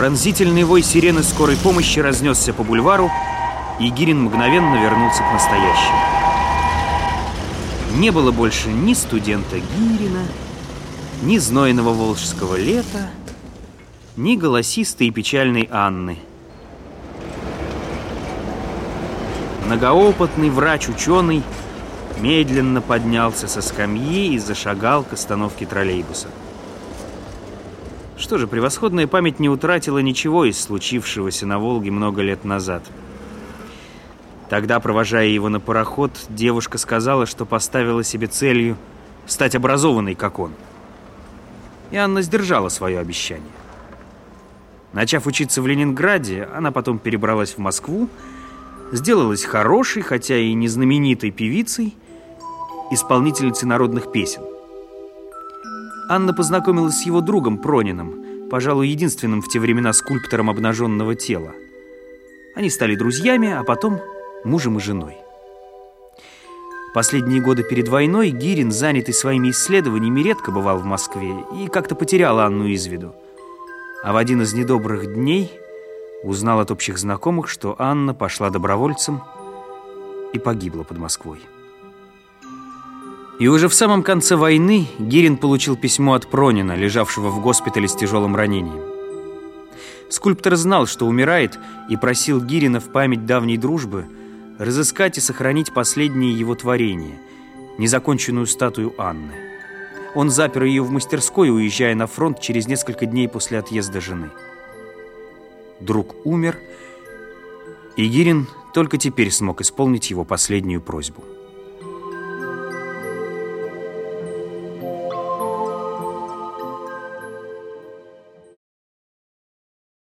Пронзительный вой сирены скорой помощи разнесся по бульвару, и Гирин мгновенно вернулся к настоящему. Не было больше ни студента Гирина, ни знойного волжского лета, ни голосистой и печальной Анны. Многоопытный врач-ученый медленно поднялся со скамьи и зашагал к остановке троллейбуса. Что же, превосходная память не утратила ничего из случившегося на Волге много лет назад. Тогда, провожая его на пароход, девушка сказала, что поставила себе целью стать образованной, как он. И Анна сдержала свое обещание. Начав учиться в Ленинграде, она потом перебралась в Москву, сделалась хорошей, хотя и не знаменитой певицей, исполнительницей народных песен. Анна познакомилась с его другом Прониным, пожалуй, единственным в те времена скульптором обнаженного тела. Они стали друзьями, а потом мужем и женой. Последние годы перед войной Гирин, занятый своими исследованиями, редко бывал в Москве и как-то потерял Анну из виду. А в один из недобрых дней узнал от общих знакомых, что Анна пошла добровольцем и погибла под Москвой. И уже в самом конце войны Гирин получил письмо от Пронина, лежавшего в госпитале с тяжелым ранением. Скульптор знал, что умирает, и просил Гирина в память давней дружбы разыскать и сохранить последнее его творение – незаконченную статую Анны. Он запер ее в мастерской, уезжая на фронт через несколько дней после отъезда жены. Друг умер, и Гирин только теперь смог исполнить его последнюю просьбу –